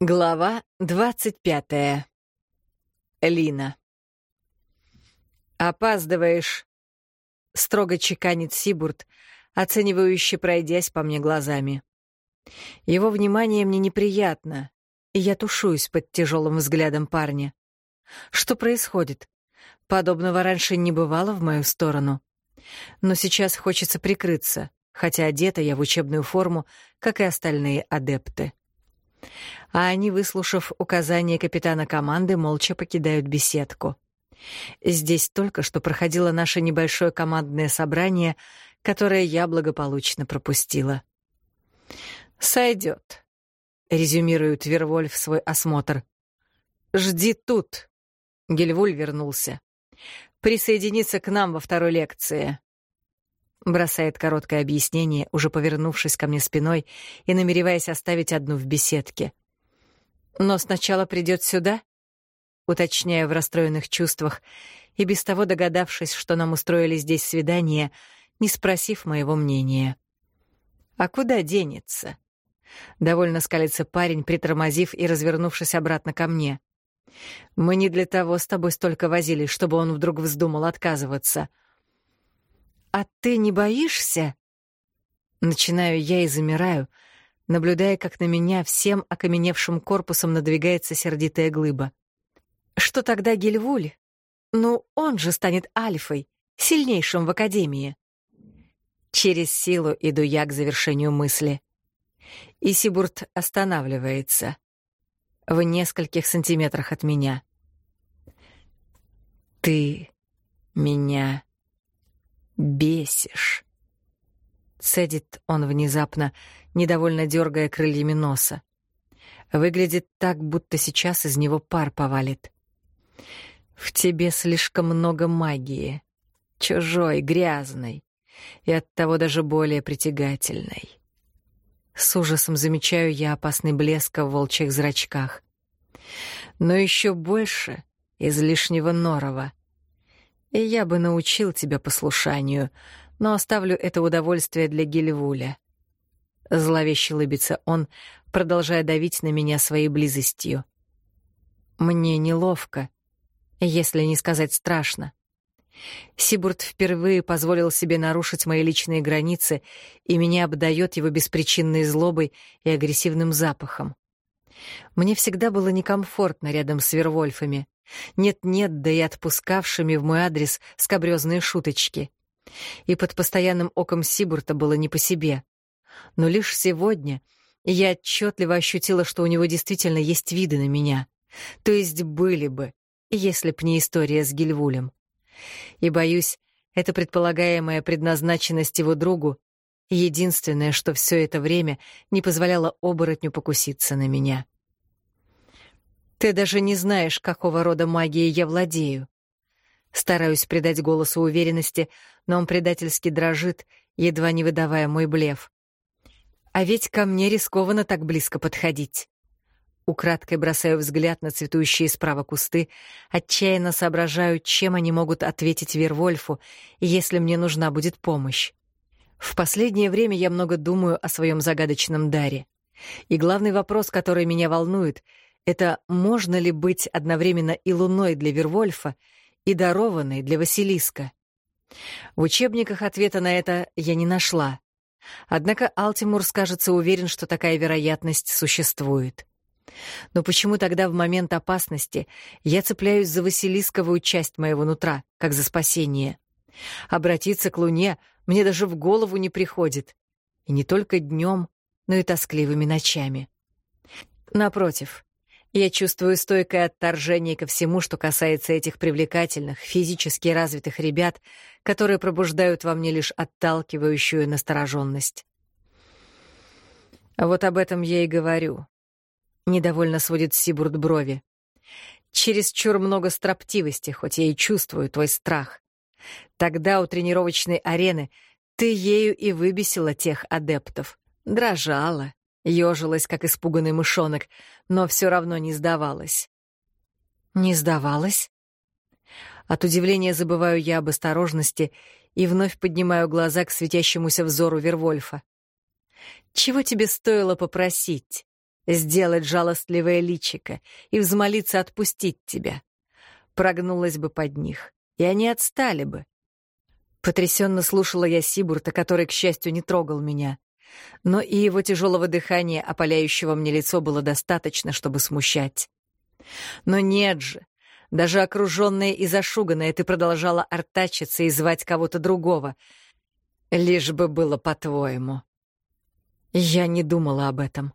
Глава двадцать пятая. Лина. «Опаздываешь», — строго чеканит Сибурт, оценивающе пройдясь по мне глазами. Его внимание мне неприятно, и я тушуюсь под тяжелым взглядом парня. Что происходит? Подобного раньше не бывало в мою сторону. Но сейчас хочется прикрыться, хотя одета я в учебную форму, как и остальные адепты а они, выслушав указания капитана команды, молча покидают беседку. Здесь только что проходило наше небольшое командное собрание, которое я благополучно пропустила. «Сойдет», — резюмирует Вервольф свой осмотр. «Жди тут», — Гельвуль вернулся. «Присоединиться к нам во второй лекции». Бросает короткое объяснение, уже повернувшись ко мне спиной и намереваясь оставить одну в беседке. Но сначала придет сюда? Уточняю в расстроенных чувствах, и без того догадавшись, что нам устроили здесь свидание, не спросив моего мнения. А куда денется? Довольно скалится парень, притормозив и развернувшись обратно ко мне. Мы не для того с тобой столько возились, чтобы он вдруг вздумал отказываться. А ты не боишься? Начинаю я и замираю, наблюдая, как на меня всем окаменевшим корпусом надвигается сердитая глыба. Что тогда Гельвуль? Ну, он же станет альфой, сильнейшим в Академии. Через силу иду я к завершению мысли. И Сибурт останавливается. В нескольких сантиметрах от меня. «Ты меня бесишь». Цедит он внезапно, недовольно дергая крыльями носа. Выглядит так, будто сейчас из него пар повалит. В тебе слишком много магии. Чужой, грязной. И оттого даже более притягательной. С ужасом замечаю я опасный блеск в волчьих зрачках. Но еще больше излишнего норова. И я бы научил тебя послушанию, но оставлю это удовольствие для Гильвуля. Зловеще лыбится он, продолжая давить на меня своей близостью. Мне неловко, если не сказать страшно. Сибурт впервые позволил себе нарушить мои личные границы, и меня обдает его беспричинной злобой и агрессивным запахом. Мне всегда было некомфортно рядом с Вервольфами. Нет-нет, да и отпускавшими в мой адрес скобрёзные шуточки. И под постоянным оком Сибурта было не по себе. Но лишь сегодня я отчетливо ощутила, что у него действительно есть виды на меня. То есть были бы, если б не история с Гильвулем. И, боюсь, эта предполагаемая предназначенность его другу — единственное, что все это время не позволяло оборотню покуситься на меня. «Ты даже не знаешь, какого рода магией я владею», Стараюсь придать голосу уверенности, но он предательски дрожит, едва не выдавая мой блеф. А ведь ко мне рискованно так близко подходить. Украдкой бросаю взгляд на цветущие справа кусты, отчаянно соображаю, чем они могут ответить Вервольфу, если мне нужна будет помощь. В последнее время я много думаю о своем загадочном даре. И главный вопрос, который меня волнует, это можно ли быть одновременно и луной для Вервольфа, и дарованной для Василиска? В учебниках ответа на это я не нашла. Однако Алтимур, скажется, уверен, что такая вероятность существует. Но почему тогда в момент опасности я цепляюсь за Василисковую часть моего нутра, как за спасение? Обратиться к Луне мне даже в голову не приходит. И не только днем, но и тоскливыми ночами. Напротив, я чувствую стойкое отторжение ко всему, что касается этих привлекательных, физически развитых ребят, которые пробуждают во мне лишь отталкивающую настороженность. Вот об этом я и говорю. Недовольно сводит Сибурд брови. Чересчур много строптивости, хоть я и чувствую твой страх. Тогда у тренировочной арены ты ею и выбесила тех адептов. Дрожала, Ёжилась, как испуганный мышонок, но все равно не сдавалась. Не сдавалась? От удивления забываю я об осторожности и вновь поднимаю глаза к светящемуся взору Вервольфа. «Чего тебе стоило попросить? сделать жалостливое личико и взмолиться отпустить тебя. Прогнулась бы под них, и они отстали бы. Потрясенно слушала я Сибурта, который, к счастью, не трогал меня. Но и его тяжелого дыхания, опаляющего мне лицо, было достаточно, чтобы смущать. Но нет же, даже окруженная и зашуганная, ты продолжала артачиться и звать кого-то другого. Лишь бы было по-твоему. Я не думала об этом.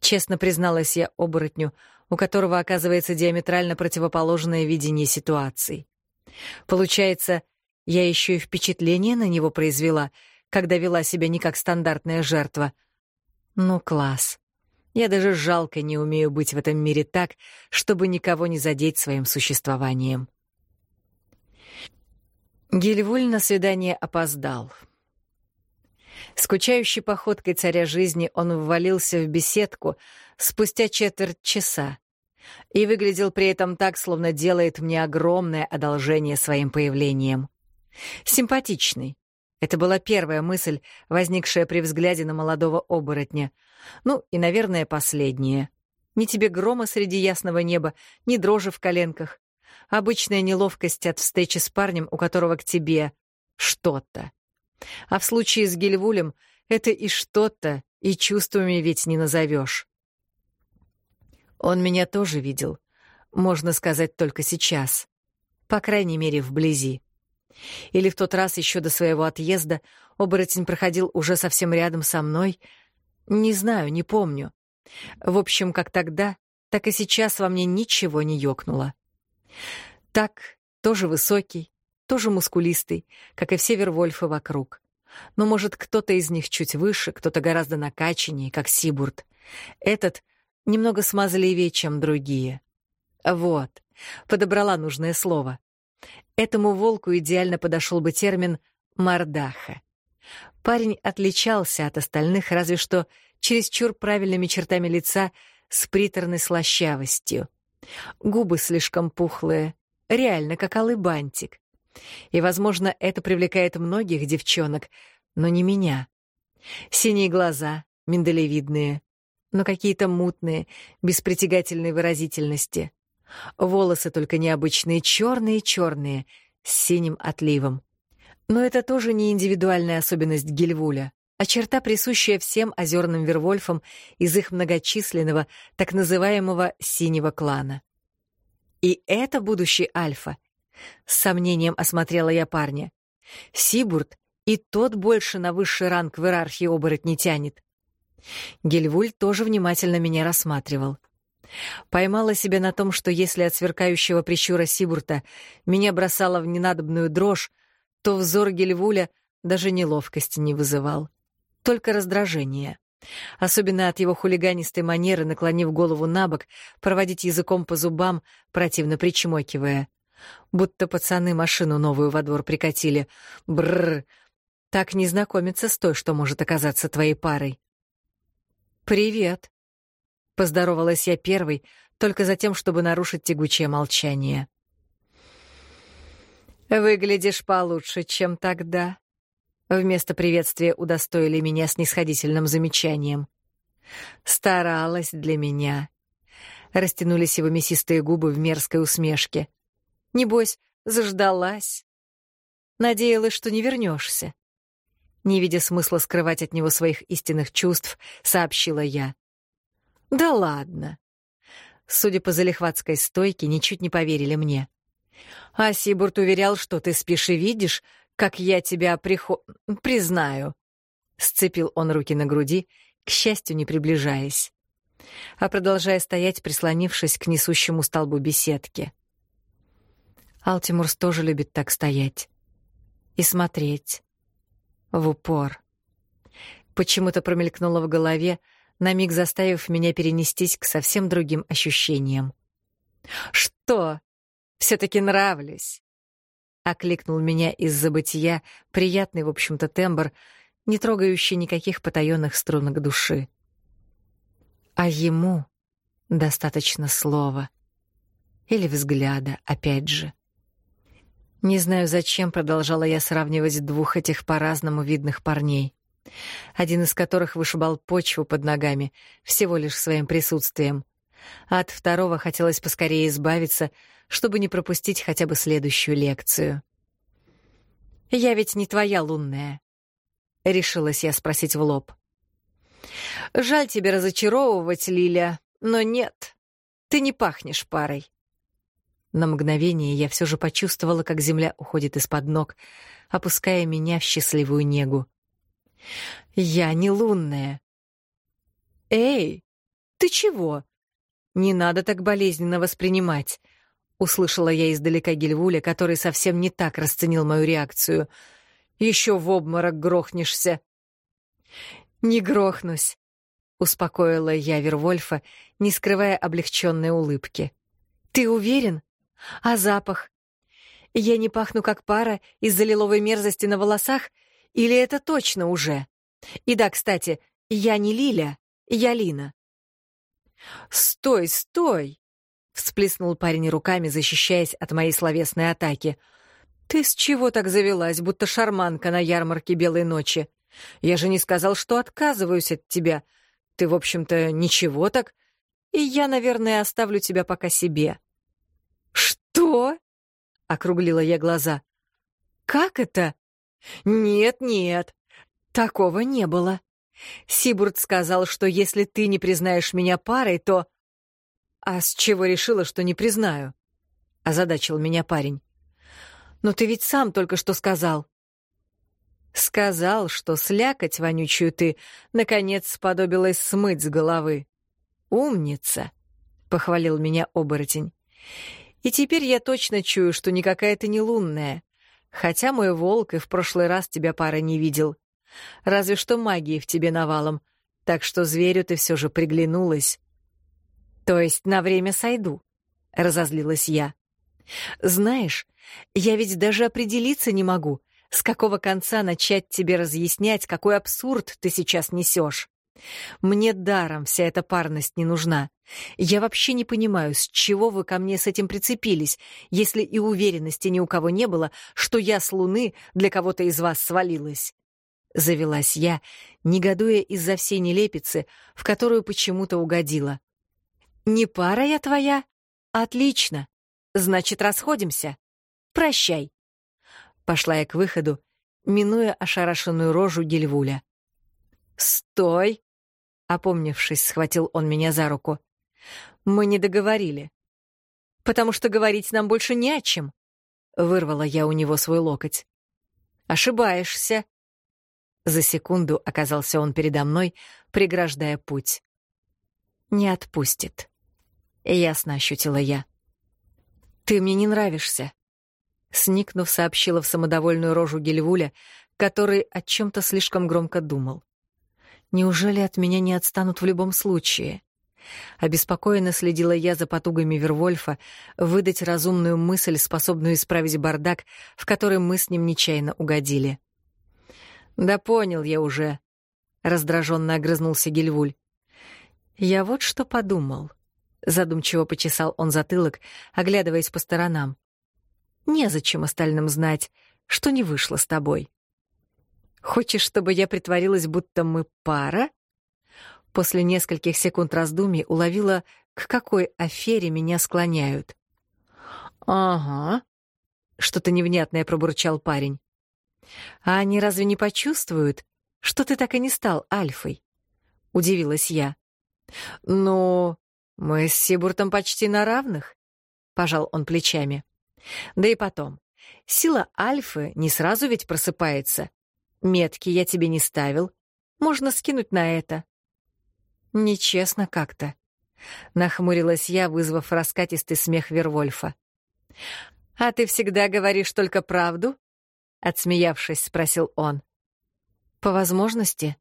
Честно призналась я оборотню, у которого оказывается диаметрально противоположное видение ситуации. Получается, я еще и впечатление на него произвела, когда вела себя не как стандартная жертва. Ну, класс. Я даже жалко не умею быть в этом мире так, чтобы никого не задеть своим существованием. Гильвуль на свидание опоздал. Скучающей походкой царя жизни он ввалился в беседку спустя четверть часа и выглядел при этом так, словно делает мне огромное одолжение своим появлением. Симпатичный. Это была первая мысль, возникшая при взгляде на молодого оборотня. Ну и, наверное, последняя. Ни тебе грома среди ясного неба, ни дрожи в коленках. Обычная неловкость от встречи с парнем, у которого к тебе что-то. А в случае с Гельвулем это и что-то, и чувствами ведь не назовешь. Он меня тоже видел. Можно сказать, только сейчас. По крайней мере, вблизи. Или в тот раз еще до своего отъезда оборотень проходил уже совсем рядом со мной. Не знаю, не помню. В общем, как тогда, так и сейчас во мне ничего не ёкнуло. Так, тоже высокий, тоже мускулистый, как и все Вервольфы вокруг. Но, может, кто-то из них чуть выше, кто-то гораздо накачаннее, как Сибурт. Этот немного смазливее, чем другие. Вот, подобрала нужное слово. Этому волку идеально подошел бы термин «мордаха». Парень отличался от остальных разве что чересчур правильными чертами лица с приторной слащавостью. Губы слишком пухлые, реально как алый бантик. И, возможно, это привлекает многих девчонок, но не меня. Синие глаза, миндалевидные, но какие-то мутные, без притягательной выразительности. Волосы только необычные, черные-черные, с синим отливом. Но это тоже не индивидуальная особенность Гельвуля, а черта, присущая всем озерным вервольфам из их многочисленного, так называемого «синего клана». И это будущий Альфа. С сомнением осмотрела я парня. Сибурт и тот больше на высший ранг в иерархии оборотней тянет. Гельвуль тоже внимательно меня рассматривал. Поймала себя на том, что если от сверкающего прищура Сибурта меня бросало в ненадобную дрожь, то взор Гельвуля даже неловкости не вызывал, только раздражение. Особенно от его хулиганистой манеры, наклонив голову на бок, проводить языком по зубам, противно причмокивая. Будто пацаны машину новую во двор прикатили. Бррр. Так не знакомиться с той, что может оказаться твоей парой. «Привет», Поздоровалась я первой, только за тем, чтобы нарушить тягучее молчание. «Выглядишь получше, чем тогда», — вместо приветствия удостоили меня снисходительным замечанием. «Старалась для меня». Растянулись его мясистые губы в мерзкой усмешке. «Небось, заждалась. Надеялась, что не вернешься. Не видя смысла скрывать от него своих истинных чувств, сообщила я. «Да ладно». Судя по залихватской стойке, ничуть не поверили мне. А Сибурт уверял, что ты спишь и видишь, как я тебя прихо... признаю. Сцепил он руки на груди, к счастью, не приближаясь. А продолжая стоять, прислонившись к несущему столбу беседки. Алтимурс тоже любит так стоять. И смотреть. В упор. Почему-то промелькнуло в голове, на миг заставив меня перенестись к совсем другим ощущениям. «Что? Все-таки нравлюсь!» — окликнул меня из забытия приятный, в общем-то, тембр, не трогающий никаких потаенных струнок души. А ему достаточно слова. Или взгляда, опять же. Не знаю, зачем продолжала я сравнивать двух этих по-разному видных парней. Один из которых вышибал почву под ногами всего лишь своим присутствием. От второго хотелось поскорее избавиться, чтобы не пропустить хотя бы следующую лекцию. «Я ведь не твоя лунная», — решилась я спросить в лоб. «Жаль тебе разочаровывать, Лиля, но нет, ты не пахнешь парой». На мгновение я все же почувствовала, как земля уходит из-под ног, опуская меня в счастливую негу. «Я не лунная». «Эй, ты чего? Не надо так болезненно воспринимать. Услышала я издалека Гельвуля, который совсем не так расценил мою реакцию. Еще в обморок грохнешься. Не грохнусь, успокоила я Вервольфа, не скрывая облегченной улыбки. Ты уверен? А запах? Я не пахну как пара из-за лиловой мерзости на волосах? Или это точно уже? И да, кстати, я не Лиля, я Лина. «Стой, стой!» Всплеснул парень руками, защищаясь от моей словесной атаки. «Ты с чего так завелась, будто шарманка на ярмарке белой ночи? Я же не сказал, что отказываюсь от тебя. Ты, в общем-то, ничего так. И я, наверное, оставлю тебя пока себе». «Что?» — округлила я глаза. «Как это?» «Нет, нет, такого не было. Сибурд сказал, что если ты не признаешь меня парой, то...» «А с чего решила, что не признаю?» — озадачил меня парень. «Но ты ведь сам только что сказал». «Сказал, что слякоть вонючую ты, наконец, сподобилась смыть с головы. Умница!» — похвалил меня оборотень. «И теперь я точно чую, что никакая ты не лунная, хотя мой волк и в прошлый раз тебя пара не видел. Разве что магии в тебе навалом, так что зверю ты все же приглянулась». «То есть на время сойду?» — разозлилась я. «Знаешь, я ведь даже определиться не могу, с какого конца начать тебе разъяснять, какой абсурд ты сейчас несешь. Мне даром вся эта парность не нужна. Я вообще не понимаю, с чего вы ко мне с этим прицепились, если и уверенности ни у кого не было, что я с Луны для кого-то из вас свалилась». Завелась я, негодуя из-за всей нелепицы, в которую почему-то угодила. «Не пара я твоя? Отлично. Значит, расходимся. Прощай». Пошла я к выходу, минуя ошарашенную рожу Гельвуля. «Стой!» — опомнившись, схватил он меня за руку. «Мы не договорили». «Потому что говорить нам больше не о чем», — вырвала я у него свой локоть. «Ошибаешься». За секунду оказался он передо мной, преграждая путь. «Не отпустит». Ясно ощутила я. «Ты мне не нравишься», — сникнув, сообщила в самодовольную рожу Гельвуля, который о чем-то слишком громко думал. «Неужели от меня не отстанут в любом случае?» Обеспокоенно следила я за потугами Вервольфа выдать разумную мысль, способную исправить бардак, в который мы с ним нечаянно угодили. «Да понял я уже», — раздраженно огрызнулся Гельвуль. «Я вот что подумал. Задумчиво почесал он затылок, оглядываясь по сторонам. Незачем остальным знать, что не вышло с тобой. Хочешь, чтобы я притворилась, будто мы пара? После нескольких секунд раздумий уловила, к какой афере меня склоняют. Ага. Что-то невнятное пробурчал парень. А они разве не почувствуют, что ты так и не стал альфой? Удивилась я. Но «Мы с Сибуртом почти на равных», — пожал он плечами. «Да и потом, сила Альфы не сразу ведь просыпается. Метки я тебе не ставил. Можно скинуть на это». «Нечестно как-то», — нахмурилась я, вызвав раскатистый смех Вервольфа. «А ты всегда говоришь только правду?» — отсмеявшись, спросил он. «По возможности?»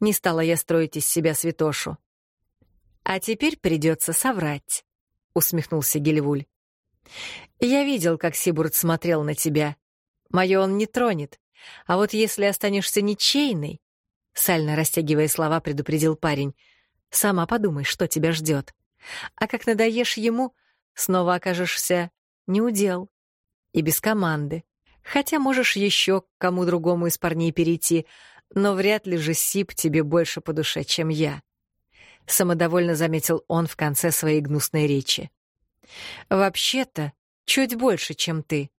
Не стала я строить из себя святошу. «А теперь придется соврать», — усмехнулся Гельвуль. «Я видел, как Сибурд смотрел на тебя. Мое он не тронет. А вот если останешься ничейной...» Сально растягивая слова, предупредил парень. «Сама подумай, что тебя ждет. А как надоешь ему, снова окажешься неудел. И без команды. Хотя можешь еще к кому другому из парней перейти, но вряд ли же Сип тебе больше по душе, чем я. Самодовольно заметил он в конце своей гнусной речи. Вообще-то, чуть больше, чем ты,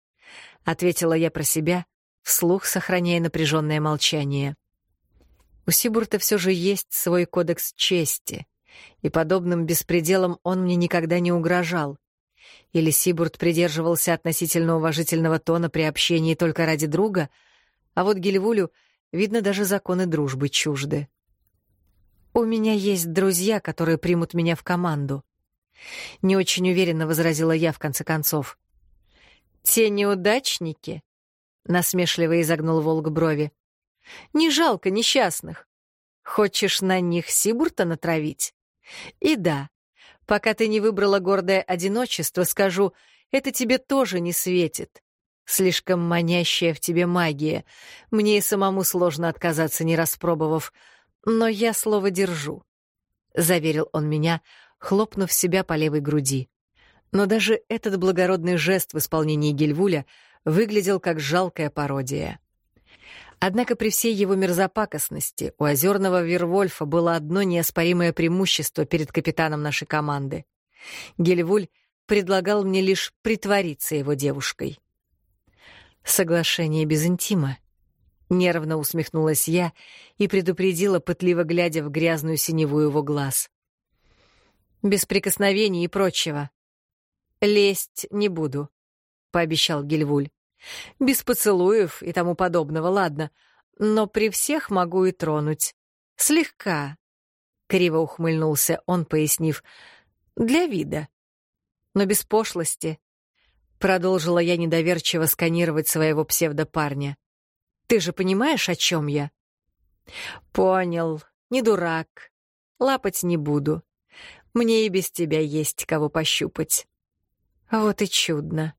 ответила я про себя, вслух сохраняя напряженное молчание. У Сибурта все же есть свой кодекс чести, и подобным беспределом он мне никогда не угрожал. Или Сибурт придерживался относительно уважительного тона при общении только ради друга, а вот Гельвулю, видно, даже законы дружбы чужды. «У меня есть друзья, которые примут меня в команду», — не очень уверенно возразила я в конце концов. «Те неудачники?» — насмешливо изогнул Волк брови. «Не жалко несчастных. Хочешь на них Сибурта натравить? И да, пока ты не выбрала гордое одиночество, скажу, это тебе тоже не светит. Слишком манящая в тебе магия. Мне и самому сложно отказаться, не распробовав. Но я слово держу», — заверил он меня, хлопнув себя по левой груди. Но даже этот благородный жест в исполнении Гельвуля выглядел как жалкая пародия. Однако при всей его мерзопакостности у озерного Вервольфа было одно неоспоримое преимущество перед капитаном нашей команды. Гельвуль предлагал мне лишь притвориться его девушкой. Соглашение без интима. Нервно усмехнулась я и предупредила, пытливо глядя в грязную синеву его глаз. Без прикосновений и прочего. «Лезть не буду», — пообещал Гельвуль. Без поцелуев и тому подобного, ладно. Но при всех могу и тронуть. Слегка. Криво ухмыльнулся он, пояснив. Для вида. Но без пошлости. Продолжила я недоверчиво сканировать своего псевдопарня. Ты же понимаешь, о чем я? Понял. Не дурак. Лапать не буду. Мне и без тебя есть кого пощупать. Вот и чудно.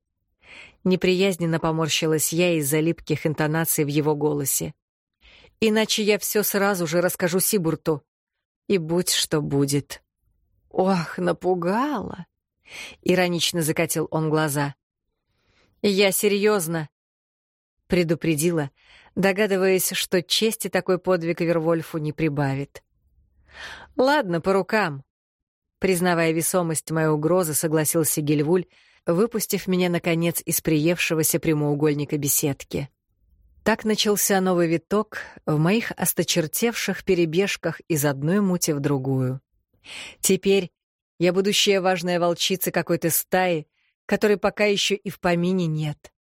Неприязненно поморщилась я из-за липких интонаций в его голосе. Иначе я все сразу же расскажу Сибурту. И будь что будет. Ох, напугала. Иронично закатил он глаза. Я серьезно, предупредила, догадываясь, что чести такой подвиг Вервольфу не прибавит. Ладно, по рукам. Признавая весомость моей угрозы, согласился Гельвуль, выпустив меня, наконец, из приевшегося прямоугольника беседки. Так начался новый виток в моих осточертевших перебежках из одной мути в другую. Теперь я будущая важная волчица какой-то стаи, которой пока еще и в помине нет.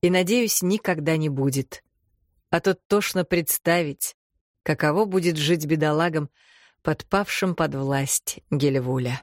И, надеюсь, никогда не будет. А тут тошно представить, каково будет жить бедолагам, подпавшим под власть Гелевуля.